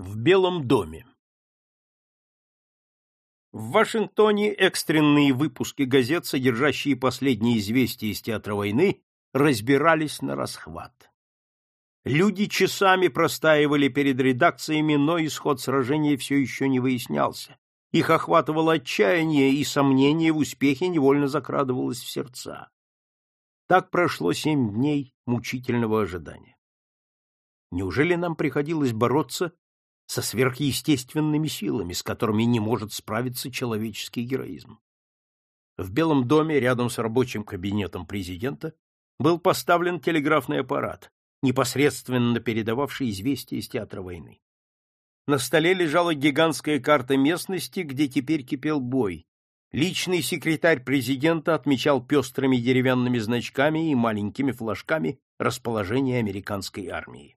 В Белом доме В Вашингтоне экстренные выпуски газет, содержащие последние известия из театра войны, разбирались на расхват. Люди часами простаивали перед редакциями, но исход сражения все еще не выяснялся. Их охватывало отчаяние, и сомнение в успехе невольно закрадывалось в сердца. Так прошло семь дней мучительного ожидания. Неужели нам приходилось бороться со сверхъестественными силами, с которыми не может справиться человеческий героизм? В Белом доме, рядом с рабочим кабинетом президента, был поставлен телеграфный аппарат, непосредственно передававший известия из театра войны. На столе лежала гигантская карта местности, где теперь кипел бой. Личный секретарь президента отмечал пестрыми деревянными значками и маленькими флажками расположение американской армии.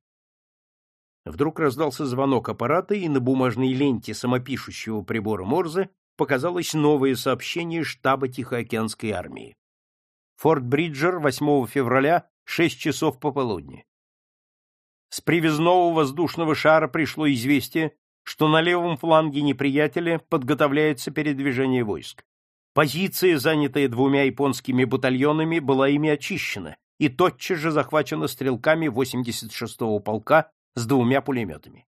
Вдруг раздался звонок аппарата, и на бумажной ленте самопишущего прибора Морзе показалось новое сообщение штаба Тихоокеанской армии. Форт Бриджер, 8 февраля, 6 часов пополудни. С привязного воздушного шара пришло известие, что на левом фланге неприятеля подготовляется передвижение войск. Позиция, занятая двумя японскими батальонами, была ими очищена и тотчас же захвачена стрелками 86-го полка с двумя пулеметами.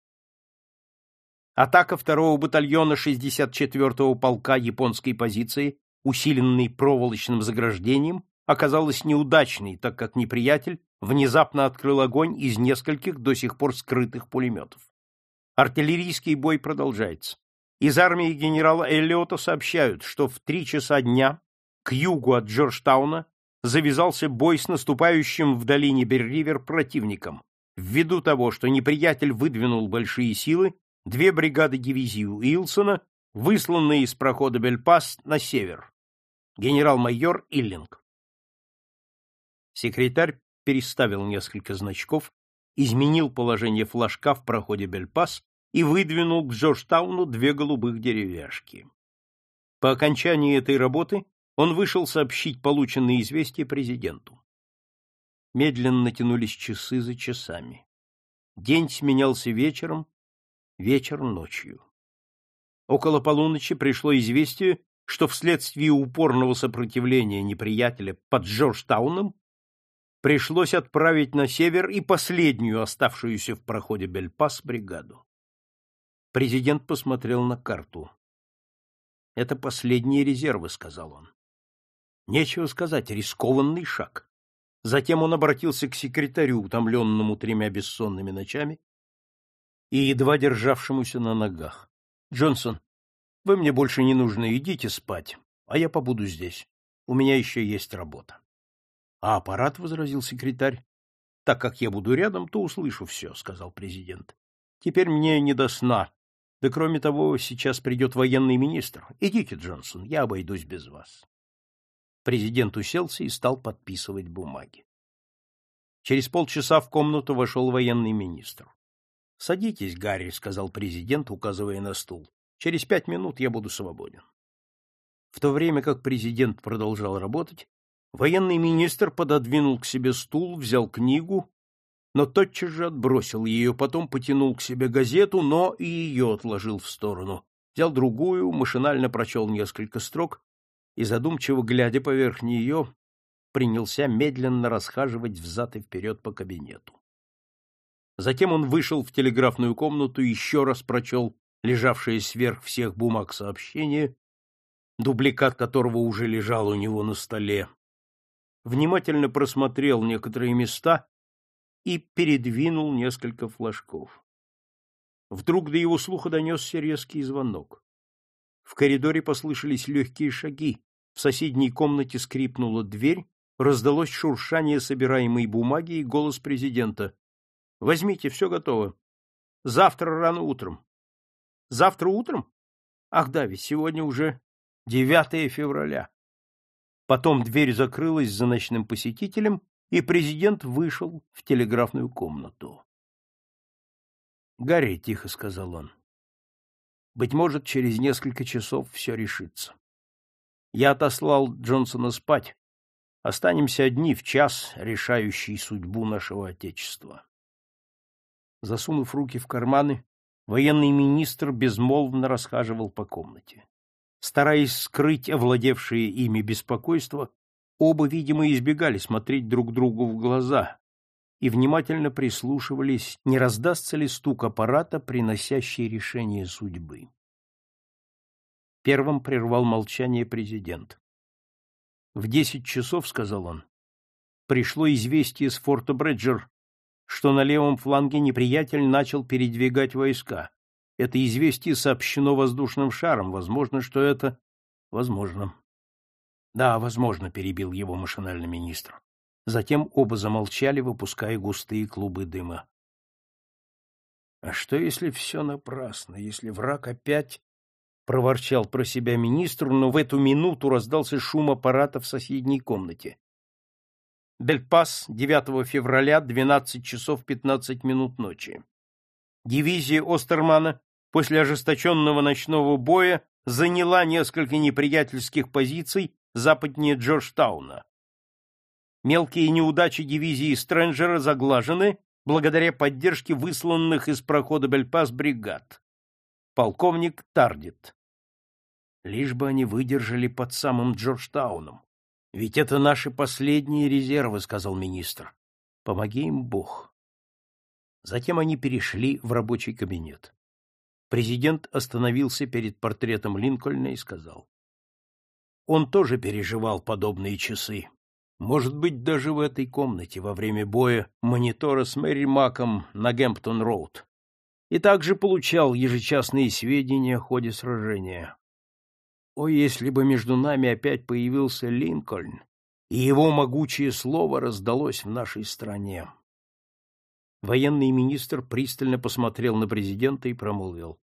Атака второго батальона 64-го полка японской позиции, усиленной проволочным заграждением, оказалась неудачной, так как неприятель внезапно открыл огонь из нескольких до сих пор скрытых пулеметов. Артиллерийский бой продолжается. Из армии генерала Эллиота сообщают, что в три часа дня к югу от Джорджтауна завязался бой с наступающим в долине Берривер противником, Ввиду того, что неприятель выдвинул большие силы, две бригады дивизии Уилсона, высланные из прохода Бельпас на север. Генерал-майор Иллинг. Секретарь переставил несколько значков, изменил положение флажка в проходе Бельпас и выдвинул к Джорджтауну две голубых деревяшки. По окончании этой работы он вышел сообщить полученные известия президенту. Медленно тянулись часы за часами. День сменялся вечером, вечер ночью. Около полуночи пришло известие, что вследствие упорного сопротивления неприятеля под Джорджтауном пришлось отправить на север и последнюю оставшуюся в проходе Бельпас бригаду. Президент посмотрел на карту. «Это последние резервы», — сказал он. Нечего сказать, рискованный шаг. Затем он обратился к секретарю, утомленному тремя бессонными ночами и едва державшемуся на ногах. — Джонсон, вы мне больше не нужны, идите спать, а я побуду здесь. У меня еще есть работа. — А аппарат, — возразил секретарь, — так как я буду рядом, то услышу все, — сказал президент. — Теперь мне не до сна. Да кроме того, сейчас придет военный министр. Идите, Джонсон, я обойдусь без вас. Президент уселся и стал подписывать бумаги. Через полчаса в комнату вошел военный министр. — Садитесь, Гарри, — сказал президент, указывая на стул. — Через пять минут я буду свободен. В то время как президент продолжал работать, военный министр пододвинул к себе стул, взял книгу, но тотчас же отбросил ее, потом потянул к себе газету, но и ее отложил в сторону. Взял другую, машинально прочел несколько строк и, задумчиво глядя поверх нее, принялся медленно расхаживать взад и вперед по кабинету. Затем он вышел в телеграфную комнату еще раз прочел лежавшее сверх всех бумаг сообщение, дубликат которого уже лежал у него на столе, внимательно просмотрел некоторые места и передвинул несколько флажков. Вдруг до его слуха донесся резкий звонок. В коридоре послышались легкие шаги, в соседней комнате скрипнула дверь, раздалось шуршание собираемой бумаги и голос президента. — Возьмите, все готово. Завтра рано утром. — Завтра утром? Ах да, ведь сегодня уже 9 февраля. Потом дверь закрылась за ночным посетителем, и президент вышел в телеграфную комнату. — Гарри, — тихо сказал он, — быть может, через несколько часов все решится. Я отослал Джонсона спать. Останемся одни в час, решающий судьбу нашего Отечества. Засунув руки в карманы, Военный министр безмолвно расхаживал по комнате. Стараясь скрыть овладевшее ими беспокойство, оба, видимо, избегали смотреть друг другу в глаза и внимательно прислушивались, не раздастся ли стук аппарата, приносящий решение судьбы. Первым прервал молчание президент. В десять часов, — сказал он, — пришло известие с форта Бреджер, что на левом фланге неприятель начал передвигать войска. Это известие сообщено воздушным шаром. Возможно, что это... Возможно. Да, возможно, перебил его машинально министр. Затем оба замолчали, выпуская густые клубы дыма. А что, если все напрасно, если враг опять — проворчал про себя министр, но в эту минуту раздался шум аппарата в соседней комнате. Бельпас, 9 февраля, 12 часов 15 минут ночи. Дивизия Остермана после ожесточенного ночного боя заняла несколько неприятельских позиций западнее Джорджтауна. Мелкие неудачи дивизии Стрэнджера заглажены благодаря поддержке высланных из прохода Бельпас бригад полковник Тардит. Лишь бы они выдержали под самым Джорджтауном. Ведь это наши последние резервы, сказал министр. Помоги им Бог. Затем они перешли в рабочий кабинет. Президент остановился перед портретом Линкольна и сказал: Он тоже переживал подобные часы. Может быть, даже в этой комнате во время боя монитора с Мэри Маком на Гэмптон-роуд и также получал ежечасные сведения о ходе сражения. О, если бы между нами опять появился Линкольн, и его могучее слово раздалось в нашей стране. Военный министр пристально посмотрел на президента и промолвил.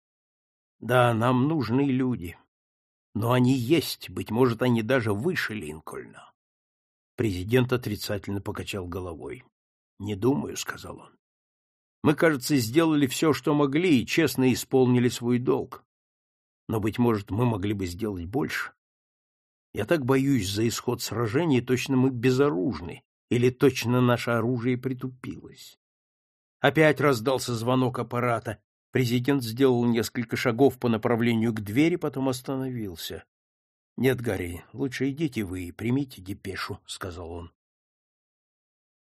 Да, нам нужны люди. Но они есть, быть может, они даже выше Линкольна. Президент отрицательно покачал головой. Не думаю, сказал он. Мы, кажется, сделали все, что могли, и честно исполнили свой долг. Но, быть может, мы могли бы сделать больше. Я так боюсь за исход сражения, точно мы безоружны, или точно наше оружие притупилось. Опять раздался звонок аппарата. Президент сделал несколько шагов по направлению к двери, потом остановился. — Нет, Гарри, лучше идите вы и примите депешу, — сказал он.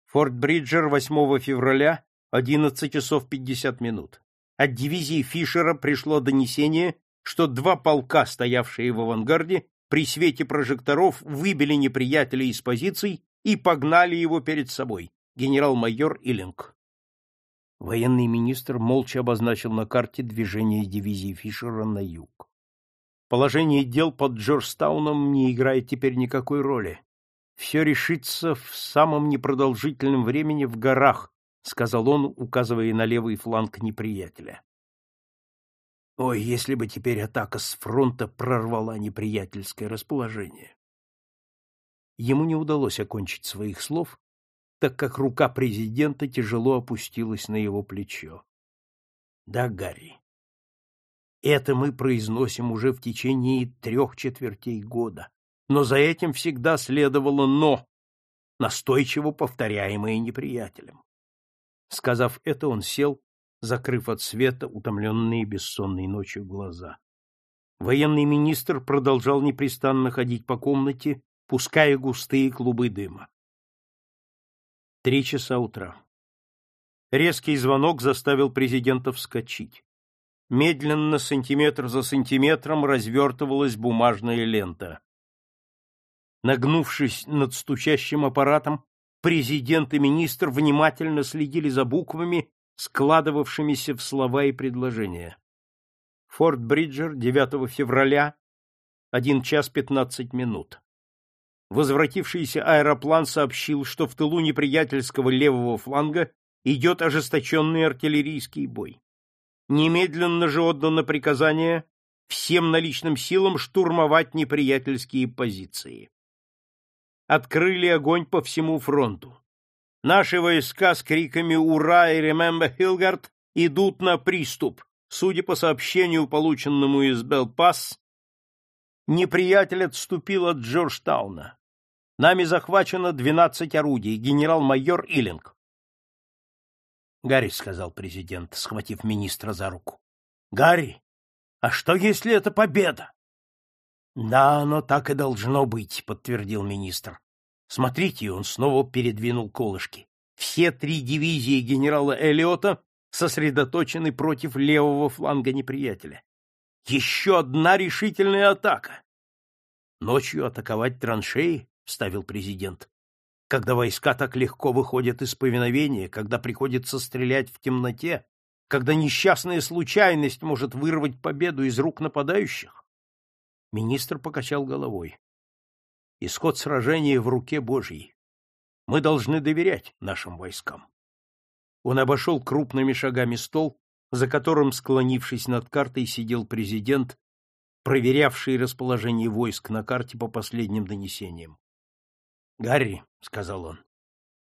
Форт Бриджер 8 февраля 11 часов 50 минут. От дивизии Фишера пришло донесение, что два полка, стоявшие в авангарде, при свете прожекторов выбили неприятеля из позиций и погнали его перед собой, генерал-майор Иллинг. Военный министр молча обозначил на карте движение дивизии Фишера на юг. Положение дел под Джорджтауном не играет теперь никакой роли. Все решится в самом непродолжительном времени в горах, сказал он, указывая на левый фланг неприятеля. Ой, если бы теперь атака с фронта прорвала неприятельское расположение. Ему не удалось окончить своих слов, так как рука президента тяжело опустилась на его плечо. Да, Гарри, это мы произносим уже в течение трех четвертей года, но за этим всегда следовало «но», настойчиво повторяемое неприятелем. Сказав это, он сел, закрыв от света утомленные бессонной ночью глаза. Военный министр продолжал непрестанно ходить по комнате, пуская густые клубы дыма. Три часа утра. Резкий звонок заставил президента вскочить. Медленно, сантиметр за сантиметром, развертывалась бумажная лента. Нагнувшись над стучащим аппаратом, Президент и министр внимательно следили за буквами, складывавшимися в слова и предложения. Форт Бриджер, 9 февраля, 1 час 15 минут. Возвратившийся аэроплан сообщил, что в тылу неприятельского левого фланга идет ожесточенный артиллерийский бой. Немедленно же отдано приказание всем наличным силам штурмовать неприятельские позиции открыли огонь по всему фронту. Наши войска с криками «Ура!» и «Remember Хилгард» идут на приступ. Судя по сообщению, полученному из Белпасс, неприятель отступил от Джорджтауна. Нами захвачено 12 орудий, генерал-майор Иллинг. Гарри, — сказал президент, схватив министра за руку, Гарри, а что, если это победа? Да, оно так и должно быть, подтвердил министр. Смотрите, он снова передвинул колышки. Все три дивизии генерала Эллиота сосредоточены против левого фланга неприятеля. Еще одна решительная атака. Ночью атаковать траншеи, вставил президент. Когда войска так легко выходят из повиновения, когда приходится стрелять в темноте, когда несчастная случайность может вырвать победу из рук нападающих? Министр покачал головой. Исход сражения в руке Божьей. Мы должны доверять нашим войскам. Он обошел крупными шагами стол, за которым, склонившись над картой, сидел президент, проверявший расположение войск на карте по последним донесениям. «Гарри», — сказал он,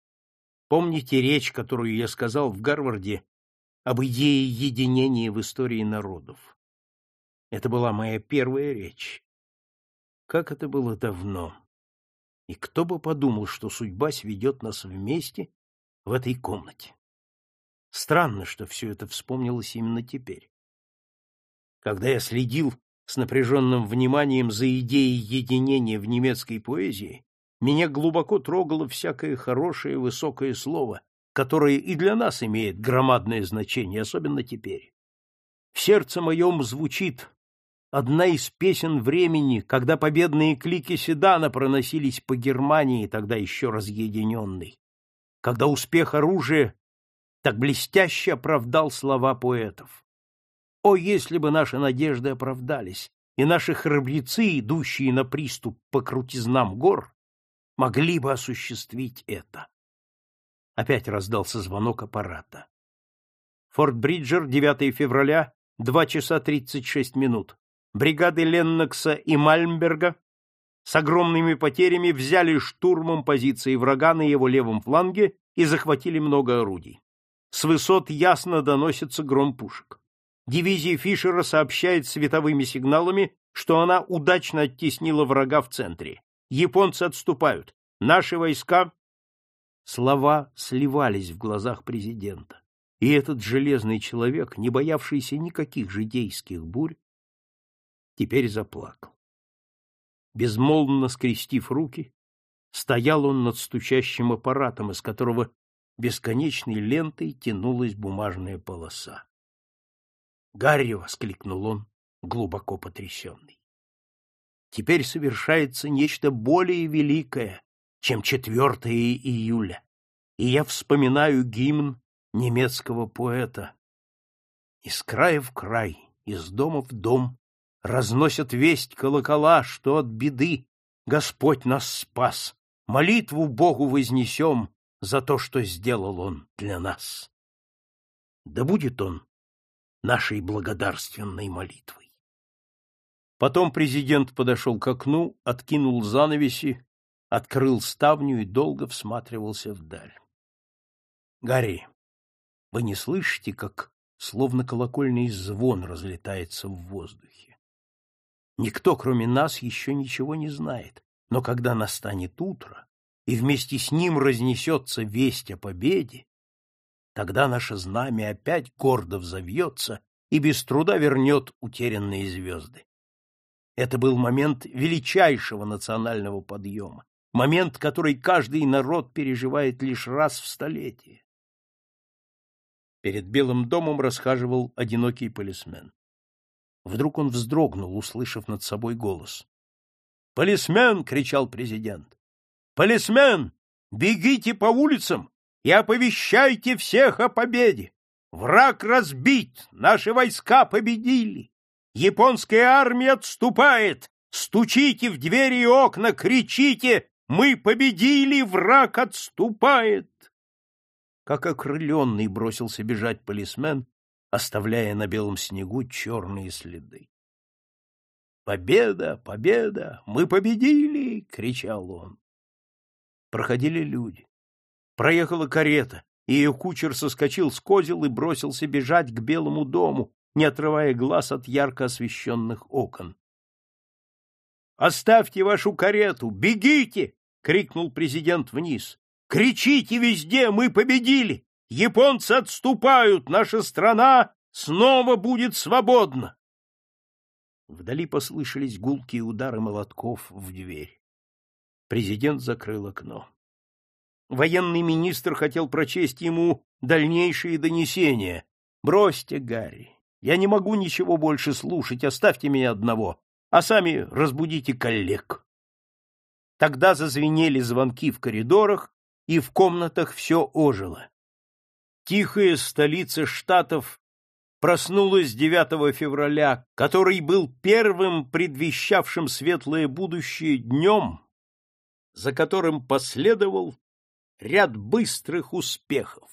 — «помните речь, которую я сказал в Гарварде об идее единения в истории народов. Это была моя первая речь. Как это было давно! И кто бы подумал, что судьба сведет нас вместе в этой комнате? Странно, что все это вспомнилось именно теперь. Когда я следил с напряженным вниманием за идеей единения в немецкой поэзии, меня глубоко трогало всякое хорошее высокое слово, которое и для нас имеет громадное значение, особенно теперь. В сердце моем звучит одна из песен времени, когда победные клики Седана проносились по Германии, тогда еще разъединенной, когда успех оружия так блестяще оправдал слова поэтов. О, если бы наши надежды оправдались, и наши храбрецы, идущие на приступ по крутизнам гор, могли бы осуществить это. Опять раздался звонок аппарата. Форт Бриджер, 9 февраля, 2 часа 36 минут. Бригады Леннокса и Мальмберга с огромными потерями взяли штурмом позиции врага на его левом фланге и захватили много орудий. С высот ясно доносится гром пушек. Дивизия Фишера сообщает световыми сигналами, что она удачно оттеснила врага в центре. Японцы отступают. Наши войска Слова сливались в глазах президента, и этот железный человек, не боявшийся никаких житейских бурь, теперь заплакал. Безмолвно скрестив руки, стоял он над стучащим аппаратом, из которого бесконечной лентой тянулась бумажная полоса. «Гарри!» — воскликнул он, глубоко потрясенный. «Теперь совершается нечто более великое, чем 4 июля, и я вспоминаю гимн немецкого поэта. Из края в край, из дома в дом разносят весть колокола, что от беды Господь нас спас. Молитву Богу вознесем за то, что сделал Он для нас. Да будет Он нашей благодарственной молитвой. Потом президент подошел к окну, откинул занавеси открыл ставню и долго всматривался вдаль. — Гарри, вы не слышите, как словно колокольный звон разлетается в воздухе? Никто, кроме нас, еще ничего не знает, но когда настанет утро, и вместе с ним разнесется весть о победе, тогда наше знамя опять гордо взовьется и без труда вернет утерянные звезды. Это был момент величайшего национального подъема, момент, который каждый народ переживает лишь раз в столетие. Перед Белым домом расхаживал одинокий полисмен. Вдруг он вздрогнул, услышав над собой голос. «Полисмен!» — кричал президент. «Полисмен! Бегите по улицам и оповещайте всех о победе! Враг разбит! Наши войска победили! Японская армия отступает! Стучите в двери и окна, кричите мы победили, враг отступает! Как окрыленный бросился бежать полисмен, оставляя на белом снегу черные следы. «Победа! Победа! Мы победили!» — кричал он. Проходили люди. Проехала карета, и ее кучер соскочил с козел и бросился бежать к Белому дому, не отрывая глаз от ярко освещенных окон. «Оставьте вашу карету! Бегите!» — крикнул президент вниз. «Кричите везде! Мы победили! Японцы отступают! Наша страна снова будет свободно. Вдали послышались гулкие удары молотков в дверь. Президент закрыл окно. Военный министр хотел прочесть ему дальнейшие донесения. «Бросьте, Гарри, я не могу ничего больше слушать, оставьте меня одного, а сами разбудите коллег». Тогда зазвенели звонки в коридорах, и в комнатах все ожило. Тихая столица штатов проснулась 9 февраля, который был первым предвещавшим светлое будущее днем, за которым последовал ряд быстрых успехов.